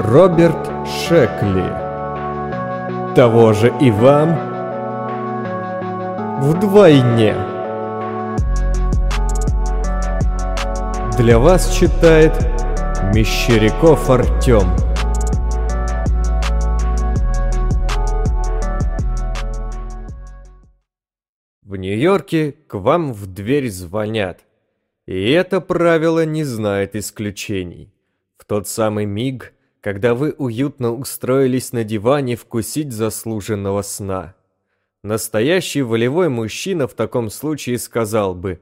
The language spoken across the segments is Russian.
Роберт Шекли. Того же и вам вдвойне. Для вас читает Мещеряков Артем. В Нью-Йорке к вам в дверь звонят. И это правило не знает исключений. В тот самый миг, когда вы уютно устроились на диване вкусить заслуженного сна. Настоящий волевой мужчина в таком случае сказал бы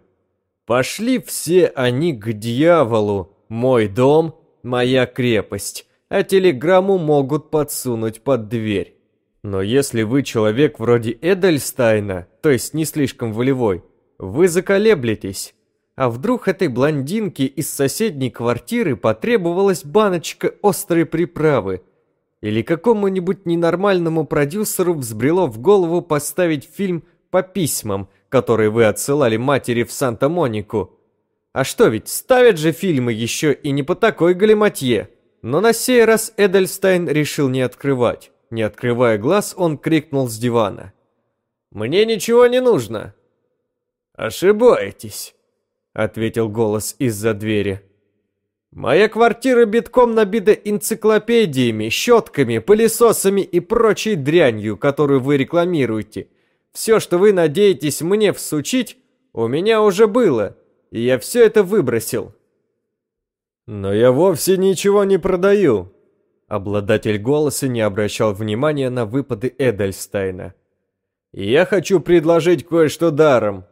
«Пошли все они к дьяволу, мой дом, моя крепость, а телеграмму могут подсунуть под дверь». Но если вы человек вроде Эдельстайна, то есть не слишком волевой, вы заколеблетесь. А вдруг этой блондинке из соседней квартиры потребовалась баночка острой приправы? Или какому-нибудь ненормальному продюсеру взбрело в голову поставить фильм по письмам, которые вы отсылали матери в Санта-Монику? А что ведь, ставят же фильмы еще и не по такой галиматье. Но на сей раз Эдельстайн решил не открывать. Не открывая глаз, он крикнул с дивана. «Мне ничего не нужно!» «Ошибаетесь!» Ответил голос из-за двери. Моя квартира битком набита энциклопедиями, щетками, пылесосами и прочей дрянью, которую вы рекламируете. Все, что вы надеетесь мне всучить, у меня уже было, и я все это выбросил. Но я вовсе ничего не продаю. Обладатель голоса не обращал внимания на выпады Эдельстайна. Я хочу предложить кое-что даром.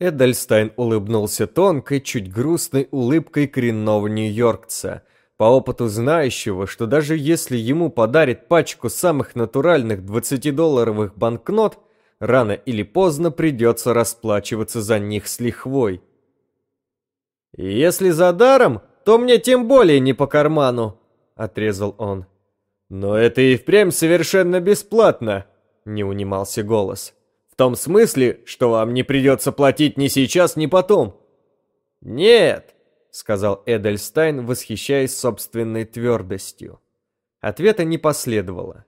Эдельстайн улыбнулся тонкой, чуть грустной улыбкой коренного нью-йоркца, по опыту знающего, что даже если ему подарит пачку самых натуральных 20-долларовых банкнот, рано или поздно придется расплачиваться за них с лихвой. «Если за даром, то мне тем более не по карману», — отрезал он. «Но это и впрямь совершенно бесплатно», — не унимался голос том смысле, что вам не придется платить ни сейчас, ни потом». «Нет», — сказал Эдельстайн, восхищаясь собственной твердостью. Ответа не последовало.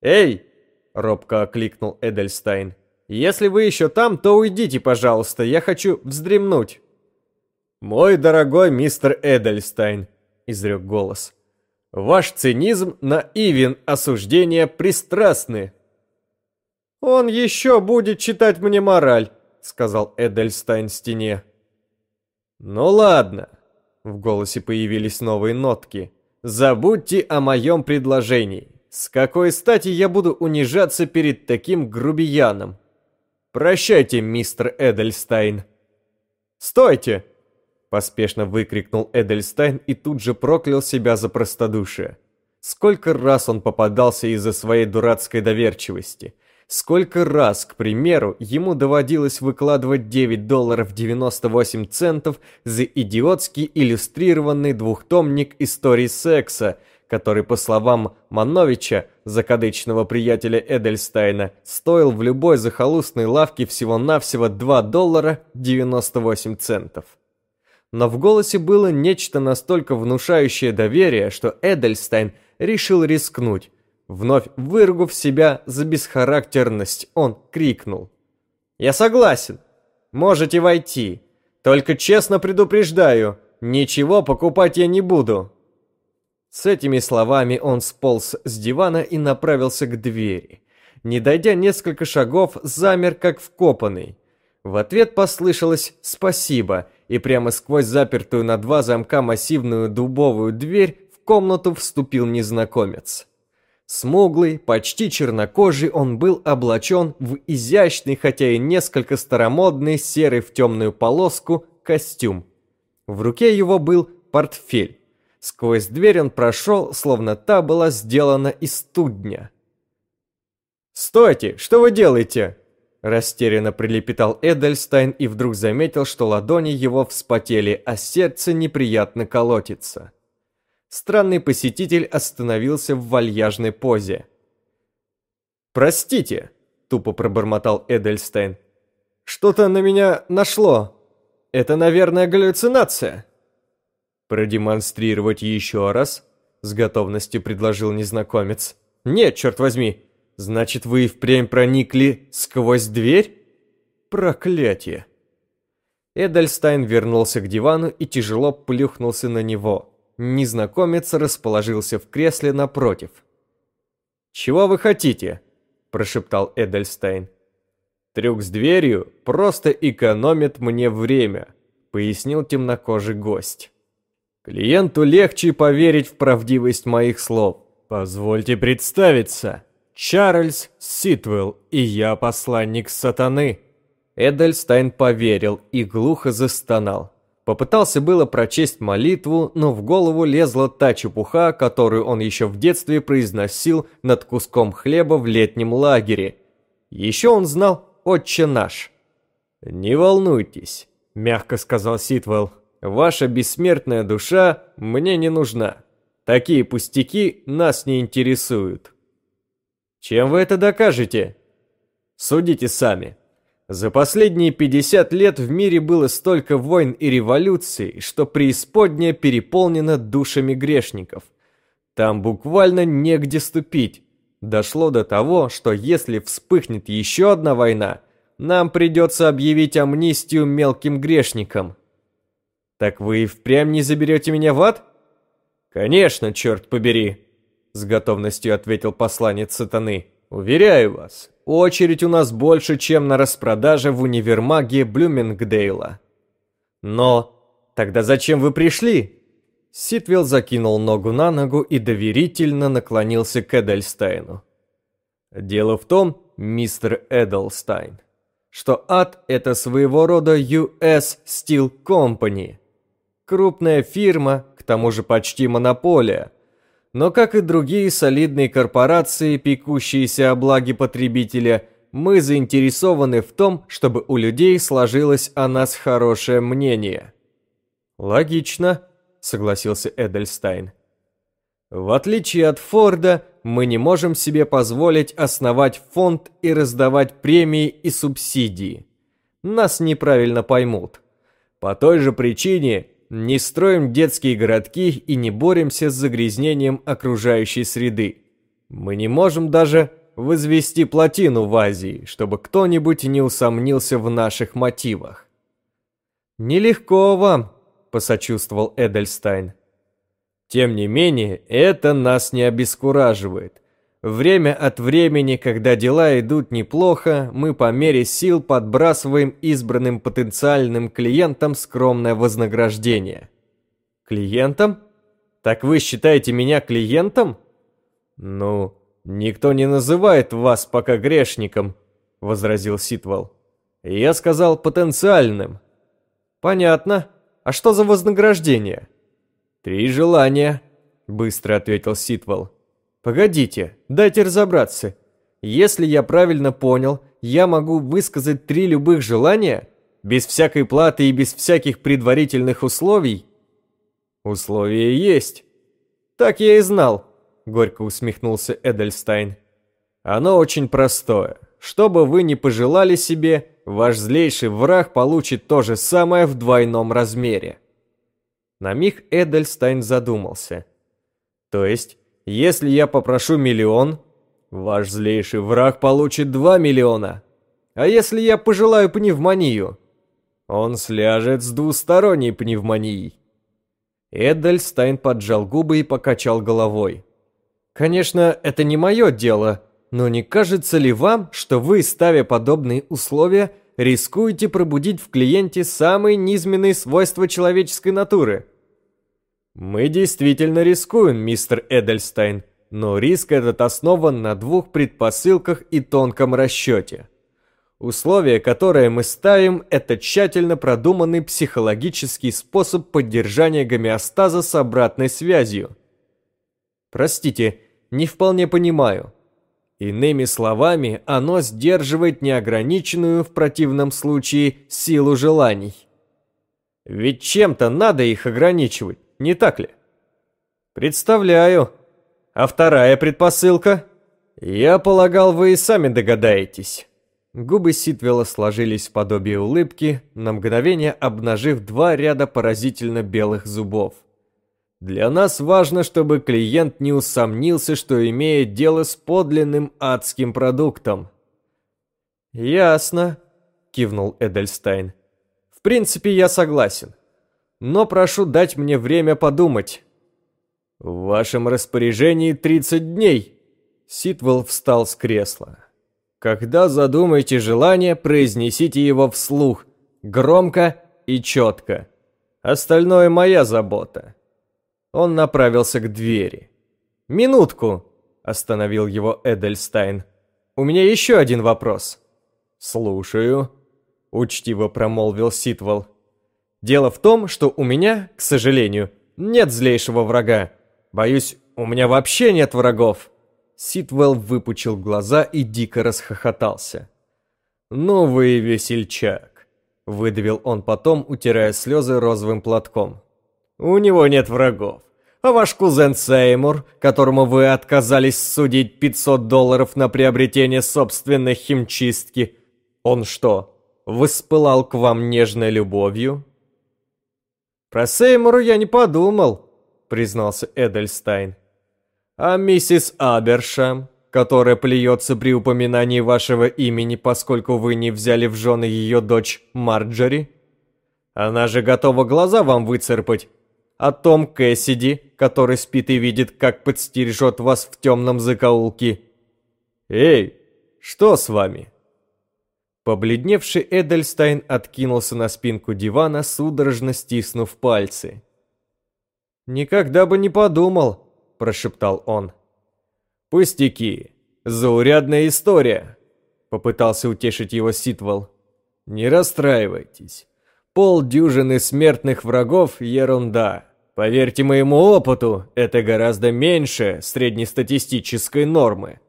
«Эй!» — робко окликнул Эдельстайн. «Если вы еще там, то уйдите, пожалуйста, я хочу вздремнуть». «Мой дорогой мистер Эдельстайн», — изрек голос, — «ваш цинизм наивен, осуждения пристрастны». «Он еще будет читать мне мораль», — сказал Эдельстайн стене. «Ну ладно», — в голосе появились новые нотки. «Забудьте о моем предложении. С какой стати я буду унижаться перед таким грубияном? Прощайте, мистер Эдельстайн». «Стойте!» — поспешно выкрикнул Эдельстайн и тут же проклял себя за простодушие. Сколько раз он попадался из-за своей дурацкой доверчивости. Сколько раз, к примеру, ему доводилось выкладывать 9 долларов 98 центов за идиотский иллюстрированный двухтомник истории секса, который, по словам Мановича, закадычного приятеля Эдельстайна, стоил в любой захолустной лавке всего-навсего 2 доллара 98 центов. Но в голосе было нечто настолько внушающее доверие, что Эдельстайн решил рискнуть, Вновь выругав себя за бесхарактерность, он крикнул. «Я согласен. Можете войти. Только честно предупреждаю, ничего покупать я не буду». С этими словами он сполз с дивана и направился к двери. Не дойдя несколько шагов, замер как вкопанный. В ответ послышалось «спасибо», и прямо сквозь запертую на два замка массивную дубовую дверь в комнату вступил незнакомец. Смуглый, почти чернокожий, он был облачен в изящный, хотя и несколько старомодный, серый в темную полоску, костюм. В руке его был портфель. Сквозь дверь он прошел, словно та была сделана из студня. «Стойте! Что вы делаете?» Растерянно прилепетал Эдельстайн и вдруг заметил, что ладони его вспотели, а сердце неприятно колотится странный посетитель остановился в вальяжной позе. «Простите», — тупо пробормотал Эдельстейн. «Что-то на меня нашло. Это, наверное, галлюцинация». «Продемонстрировать еще раз?» с готовностью предложил незнакомец. Нет, черт возьми. Значит, вы и впрямь проникли сквозь дверь? Проклятие. Эдельстайн вернулся к дивану и тяжело плюхнулся на него. Незнакомец расположился в кресле напротив. «Чего вы хотите?» – прошептал Эдельстайн. «Трюк с дверью просто экономит мне время», – пояснил темнокожий гость. «Клиенту легче поверить в правдивость моих слов. Позвольте представиться. Чарльз Ситвелл, и я посланник сатаны». Эдельстайн поверил и глухо застонал. Попытался было прочесть молитву, но в голову лезла та чепуха, которую он еще в детстве произносил над куском хлеба в летнем лагере. Еще он знал «Отче наш». «Не волнуйтесь», — мягко сказал Ситвелл. «Ваша бессмертная душа мне не нужна. Такие пустяки нас не интересуют». «Чем вы это докажете?» «Судите сами». За последние 50 лет в мире было столько войн и революций, что преисподняя переполнена душами грешников. Там буквально негде ступить. Дошло до того, что если вспыхнет еще одна война, нам придется объявить амнистию мелким грешникам. Так вы и впрямь не заберете меня в ад? Конечно, черт побери, с готовностью ответил посланец сатаны. Уверяю вас, очередь у нас больше, чем на распродаже в универмаге Блюмингдейла. Но тогда зачем вы пришли? Ситвилл закинул ногу на ногу и доверительно наклонился к Эдельстайну. Дело в том, мистер Эдельстайн, что ад – это своего рода US Steel Company. Крупная фирма, к тому же почти монополия – но, как и другие солидные корпорации, пекущиеся о благе потребителя, мы заинтересованы в том, чтобы у людей сложилось о нас хорошее мнение. Логично, согласился Эдельстайн. В отличие от Форда, мы не можем себе позволить основать фонд и раздавать премии и субсидии. Нас неправильно поймут. По той же причине не строим детские городки и не боремся с загрязнением окружающей среды. Мы не можем даже возвести плотину в Азии, чтобы кто-нибудь не усомнился в наших мотивах. «Нелегко вам», – посочувствовал Эдельстайн. «Тем не менее, это нас не обескураживает. Время от времени, когда дела идут неплохо, мы по мере сил подбрасываем избранным потенциальным клиентам скромное вознаграждение. Клиентам? Так вы считаете меня клиентом? Ну, никто не называет вас пока грешником, возразил Ситвал. Я сказал потенциальным. Понятно. А что за вознаграждение? Три желания, быстро ответил Ситвал. Погодите, дайте разобраться. Если я правильно понял, я могу высказать три любых желания, без всякой платы и без всяких предварительных условий? Условия есть. Так я и знал, горько усмехнулся Эдельстайн. Оно очень простое. Что бы вы ни пожелали себе, ваш злейший враг получит то же самое в двойном размере. На миг Эдельстайн задумался. То есть, если я попрошу миллион, ваш злейший враг получит два миллиона. А если я пожелаю пневмонию, он сляжет с двусторонней пневмонией. Эдельстайн поджал губы и покачал головой. Конечно, это не мое дело, но не кажется ли вам, что вы, ставя подобные условия, рискуете пробудить в клиенте самые низменные свойства человеческой натуры – мы действительно рискуем, мистер Эдельстайн, но риск этот основан на двух предпосылках и тонком расчете. Условие, которое мы ставим, это тщательно продуманный психологический способ поддержания гомеостаза с обратной связью. Простите, не вполне понимаю. Иными словами, оно сдерживает неограниченную в противном случае силу желаний. Ведь чем-то надо их ограничивать не так ли? Представляю. А вторая предпосылка? Я полагал, вы и сами догадаетесь. Губы Ситвелла сложились в подобие улыбки, на мгновение обнажив два ряда поразительно белых зубов. Для нас важно, чтобы клиент не усомнился, что имеет дело с подлинным адским продуктом. «Ясно», — кивнул Эдельстайн. «В принципе, я согласен. Но прошу дать мне время подумать». «В вашем распоряжении 30 дней», — Ситвелл встал с кресла. «Когда задумаете желание, произнесите его вслух, громко и четко. Остальное моя забота». Он направился к двери. «Минутку!» – остановил его Эдельстайн. «У меня еще один вопрос». «Слушаю», – учтиво промолвил Ситвол. «Дело в том, что у меня, к сожалению, нет злейшего врага. Боюсь, у меня вообще нет врагов». Ситвелл выпучил глаза и дико расхохотался. «Ну вы весельчак», – выдавил он потом, утирая слезы розовым платком. У него нет врагов. А ваш кузен Сеймур, которому вы отказались судить 500 долларов на приобретение собственной химчистки, он что, воспылал к вам нежной любовью? Про Сеймура я не подумал, признался Эдельстайн. А миссис Абершам, которая плюется при упоминании вашего имени, поскольку вы не взяли в жены ее дочь Марджори? Она же готова глаза вам выцарпать о том Кэссиди, который спит и видит, как подстережет вас в темном закоулке. «Эй, что с вами?» Побледневший Эдельстайн откинулся на спинку дивана, судорожно стиснув пальцы. «Никогда бы не подумал», – прошептал он. «Пустяки, заурядная история», – попытался утешить его Ситвол. «Не расстраивайтесь. Полдюжины смертных врагов – ерунда. Поверьте моему опыту, это гораздо меньше среднестатистической нормы.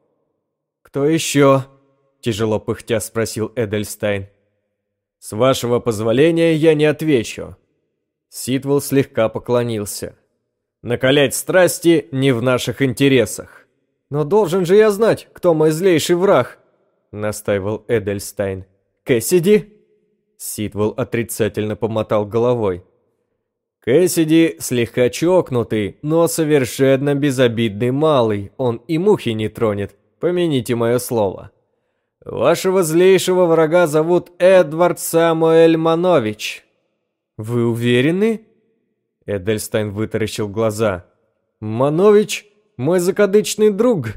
Кто еще? Тяжело пыхтя спросил Эдельстайн. С вашего позволения я не отвечу. Ситвелл слегка поклонился. Накалять страсти не в наших интересах. Но должен же я знать, кто мой злейший враг, настаивал Эдельстайн. Кэссиди? Ситвелл отрицательно помотал головой. Кэссиди слегка чокнутый, но совершенно безобидный малый, он и мухи не тронет, помяните мое слово. Вашего злейшего врага зовут Эдвард Самуэль Манович. Вы уверены? Эдельстайн вытаращил глаза. Манович – мой закадычный друг.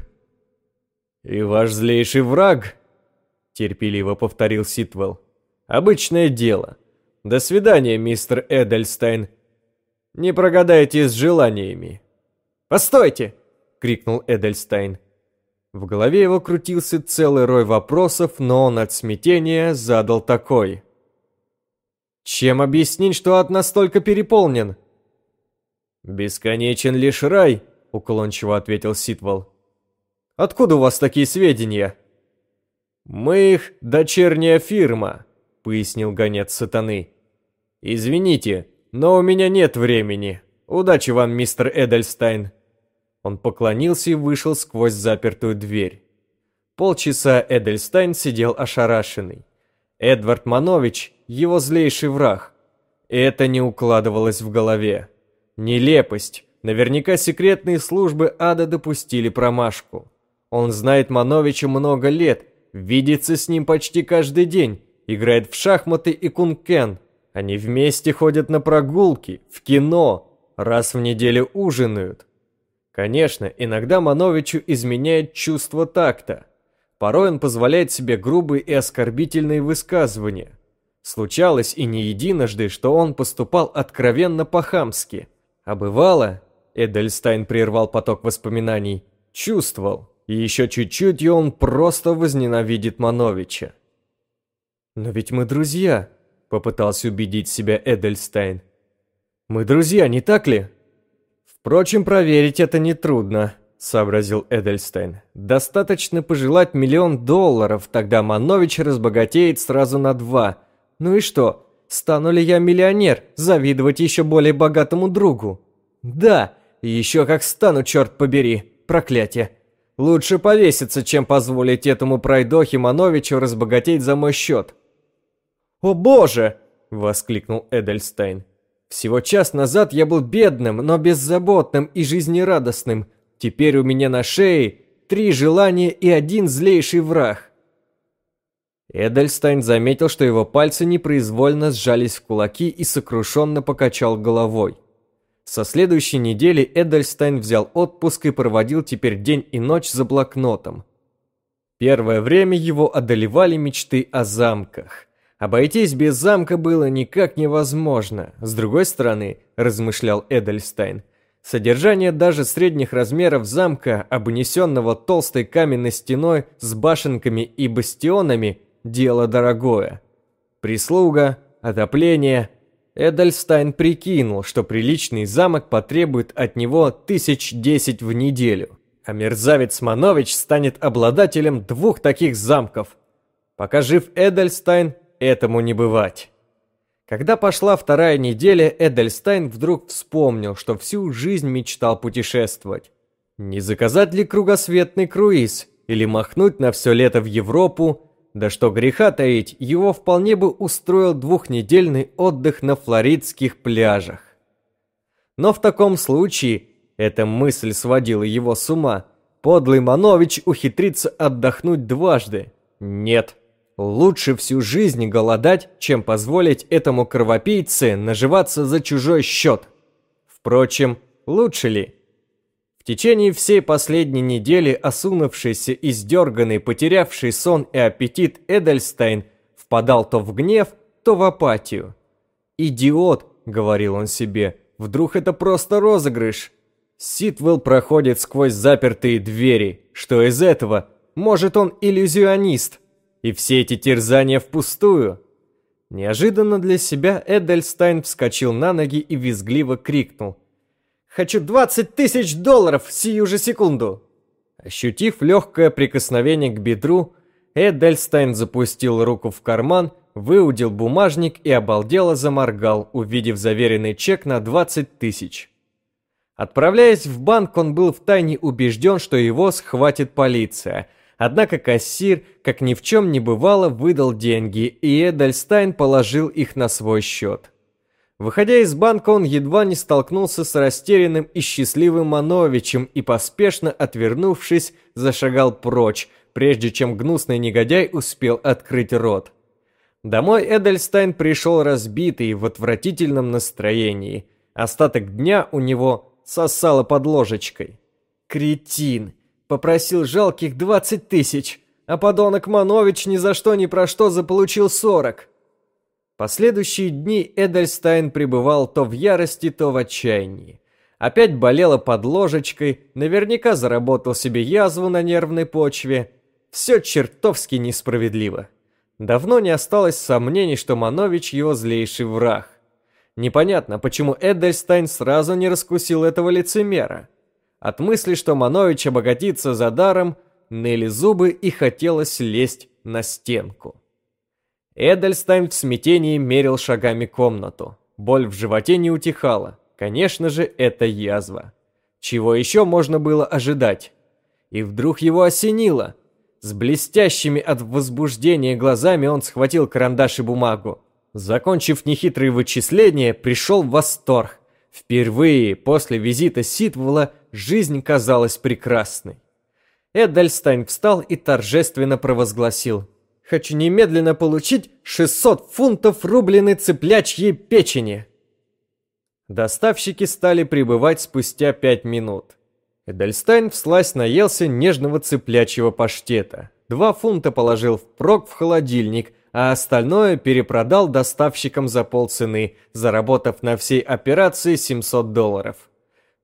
И ваш злейший враг, терпеливо повторил Ситвелл. Обычное дело. До свидания, мистер Эдельстайн. Не прогадайте с желаниями. «Постойте!» — крикнул Эдельстайн. В голове его крутился целый рой вопросов, но он от смятения задал такой. «Чем объяснить, что ад настолько переполнен?» «Бесконечен лишь рай», — уклончиво ответил Ситвол. «Откуда у вас такие сведения?» «Мы их дочерняя фирма», — пояснил гонец сатаны. «Извините, но у меня нет времени. Удачи вам, мистер Эдельстайн. Он поклонился и вышел сквозь запертую дверь. Полчаса Эдельстайн сидел ошарашенный. Эдвард Манович – его злейший враг. Это не укладывалось в голове. Нелепость. Наверняка секретные службы ада допустили промашку. Он знает Мановича много лет, видится с ним почти каждый день, играет в шахматы и кункен – они вместе ходят на прогулки, в кино, раз в неделю ужинают. Конечно, иногда Мановичу изменяет чувство такта. Порой он позволяет себе грубые и оскорбительные высказывания. Случалось и не единожды, что он поступал откровенно по-хамски. А бывало, Эдельстайн прервал поток воспоминаний, чувствовал, и еще чуть-чуть, и он просто возненавидит Мановича. «Но ведь мы друзья», попытался убедить себя Эдельстайн. Мы друзья, не так ли? Впрочем, проверить это нетрудно, сообразил Эдельстайн. Достаточно пожелать миллион долларов, тогда Манович разбогатеет сразу на два. Ну и что? Стану ли я миллионер, завидовать еще более богатому другу? Да, еще как стану, черт побери, проклятие. Лучше повеситься, чем позволить этому пройдохе Мановичу разбогатеть за мой счет. «О боже!» – воскликнул Эдельстайн. Всего час назад я был бедным, но беззаботным и жизнерадостным. Теперь у меня на шее три желания и один злейший враг. Эдельстайн заметил, что его пальцы непроизвольно сжались в кулаки и сокрушенно покачал головой. Со следующей недели Эдельстайн взял отпуск и проводил теперь день и ночь за блокнотом. Первое время его одолевали мечты о замках. Обойтись без замка было никак невозможно. С другой стороны, размышлял Эдельстайн, содержание даже средних размеров замка, обнесенного толстой каменной стеной с башенками и бастионами, дело дорогое. Прислуга, отопление. Эдельстайн прикинул, что приличный замок потребует от него тысяч десять в неделю. А мерзавец Манович станет обладателем двух таких замков. Пока жив Эдельстайн, этому не бывать. Когда пошла вторая неделя, Эдельстайн вдруг вспомнил, что всю жизнь мечтал путешествовать. Не заказать ли кругосветный круиз или махнуть на все лето в Европу? Да что греха таить, его вполне бы устроил двухнедельный отдых на флоридских пляжах. Но в таком случае эта мысль сводила его с ума. Подлый Манович ухитрится отдохнуть дважды. Нет, Лучше всю жизнь голодать, чем позволить этому кровопийце наживаться за чужой счет. Впрочем, лучше ли? В течение всей последней недели осунувшийся, издерганный, потерявший сон и аппетит Эдельстайн впадал то в гнев, то в апатию. «Идиот», — говорил он себе, — «вдруг это просто розыгрыш?» Ситвелл проходит сквозь запертые двери. Что из этого? Может, он иллюзионист? И все эти терзания впустую. Неожиданно для себя Эдельстайн вскочил на ноги и визгливо крикнул. «Хочу 20 тысяч долларов сию же секунду!» Ощутив легкое прикосновение к бедру, Эдельстайн запустил руку в карман, выудил бумажник и обалдело заморгал, увидев заверенный чек на 20 тысяч. Отправляясь в банк, он был втайне убежден, что его схватит полиция – Однако кассир, как ни в чем не бывало, выдал деньги, и Эдельстайн положил их на свой счет. Выходя из банка, он едва не столкнулся с растерянным и счастливым Мановичем и, поспешно отвернувшись, зашагал прочь, прежде чем гнусный негодяй успел открыть рот. Домой Эдельстайн пришел разбитый, в отвратительном настроении. Остаток дня у него сосало под ложечкой. «Кретин! Попросил жалких 20 тысяч, а подонок Манович ни за что ни про что заполучил 40. Последующие дни Эдельстайн пребывал то в ярости, то в отчаянии. Опять болела под ложечкой, наверняка заработал себе язву на нервной почве. Все чертовски несправедливо. Давно не осталось сомнений, что Манович его злейший враг. Непонятно, почему Эдельстайн сразу не раскусил этого лицемера. От мысли, что Манович обогатится за даром, ныли зубы и хотелось лезть на стенку. Эдельстайн в смятении мерил шагами комнату. Боль в животе не утихала. Конечно же, это язва. Чего еще можно было ожидать? И вдруг его осенило. С блестящими от возбуждения глазами он схватил карандаш и бумагу. Закончив нехитрые вычисления, пришел в восторг. Впервые после визита Ситвола жизнь казалась прекрасной. Эдельстайн встал и торжественно провозгласил. «Хочу немедленно получить 600 фунтов рубленой цыплячьей печени!» Доставщики стали прибывать спустя пять минут. Эдельстайн вслась наелся нежного цыплячьего паштета. Два фунта положил впрок в холодильник, а остальное перепродал доставщикам за полцены, заработав на всей операции 700 долларов.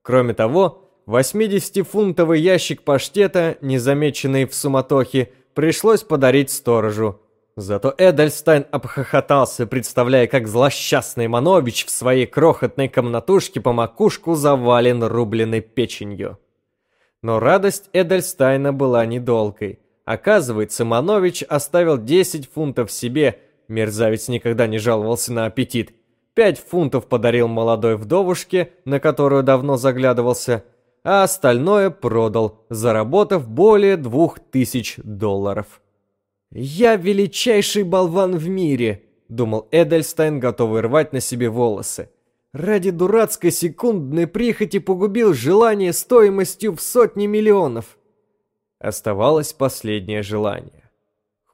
Кроме того, 80-фунтовый ящик паштета, незамеченный в суматохе, пришлось подарить сторожу. Зато Эдельстайн обхохотался, представляя, как злосчастный Манович в своей крохотной комнатушке по макушку завален рубленой печенью. Но радость Эдельстайна была недолгой. Оказывается, Манович оставил 10 фунтов себе, мерзавец никогда не жаловался на аппетит. 5 фунтов подарил молодой вдовушке, на которую давно заглядывался – а остальное продал, заработав более двух тысяч долларов. «Я величайший болван в мире», — думал Эдельстайн, готовый рвать на себе волосы. Ради дурацкой секундной прихоти погубил желание стоимостью в сотни миллионов. Оставалось последнее желание.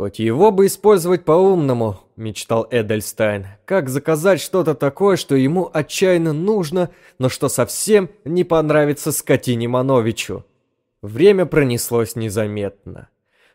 Хоть его бы использовать по-умному, мечтал Эдельстайн. Как заказать что-то такое, что ему отчаянно нужно, но что совсем не понравится скотине Мановичу. Время пронеслось незаметно.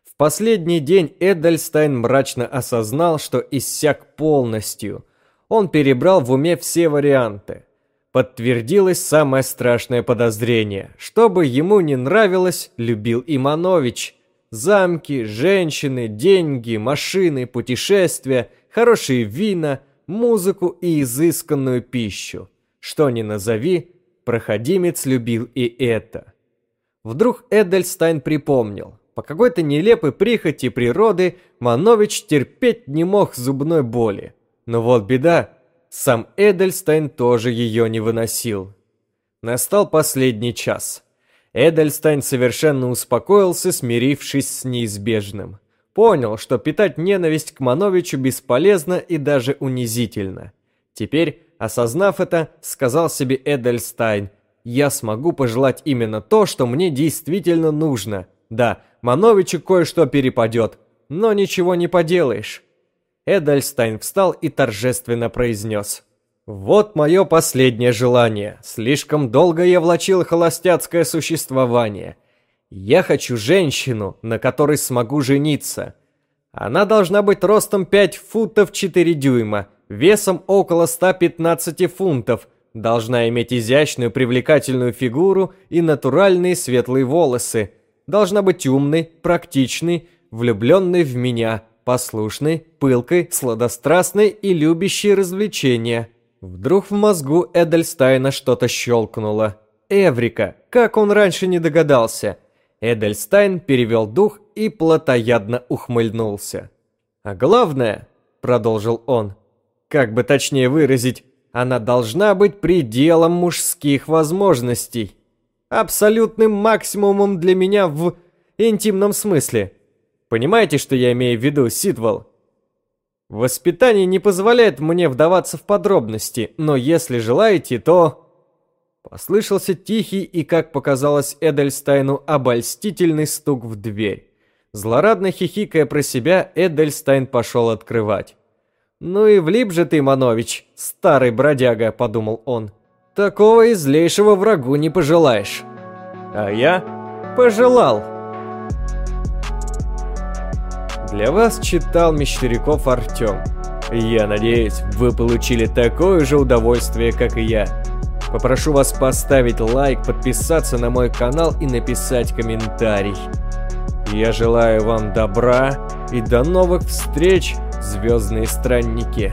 В последний день Эдельстайн мрачно осознал, что иссяк полностью – он перебрал в уме все варианты. Подтвердилось самое страшное подозрение. Что бы ему не нравилось, любил Иманович. Замки, женщины, деньги, машины, путешествия, хорошие вина, музыку и изысканную пищу. Что ни назови, проходимец любил и это. Вдруг Эдельстайн припомнил. По какой-то нелепой прихоти природы Манович терпеть не мог зубной боли. Но вот беда, сам Эдельстайн тоже ее не выносил. Настал последний час. Эдельстайн совершенно успокоился, смирившись с неизбежным. Понял, что питать ненависть к Мановичу бесполезно и даже унизительно. Теперь, осознав это, сказал себе Эдельстайн, «Я смогу пожелать именно то, что мне действительно нужно. Да, Мановичу кое-что перепадет, но ничего не поделаешь. Эдельстайн встал и торжественно произнес. «Вот мое последнее желание. Слишком долго я влачил холостяцкое существование. Я хочу женщину, на которой смогу жениться. Она должна быть ростом 5 футов 4 дюйма, весом около 115 фунтов, должна иметь изящную привлекательную фигуру и натуральные светлые волосы, должна быть умной, практичной, влюбленной в меня, послушной, пылкой, сладострастной и любящей развлечения. Вдруг в мозгу Эдельстайна что-то щелкнуло. Эврика, как он раньше не догадался. Эдельстайн перевел дух и плотоядно ухмыльнулся. А главное, продолжил он, как бы точнее выразить, она должна быть пределом мужских возможностей. Абсолютным максимумом для меня в интимном смысле. Понимаете, что я имею в виду, Сидвелл? Воспитание не позволяет мне вдаваться в подробности, но если желаете, то...» Послышался тихий и, как показалось Эдельстайну, обольстительный стук в дверь. Злорадно хихикая про себя, Эдельстайн пошел открывать. «Ну и влип же ты, Манович, старый бродяга», — подумал он. «Такого и злейшего врагу не пожелаешь». А я пожелал. Для вас читал Мещеряков Артем. Я надеюсь, вы получили такое же удовольствие, как и я. Попрошу вас поставить лайк, подписаться на мой канал и написать комментарий. Я желаю вам добра и до новых встреч, звездные странники.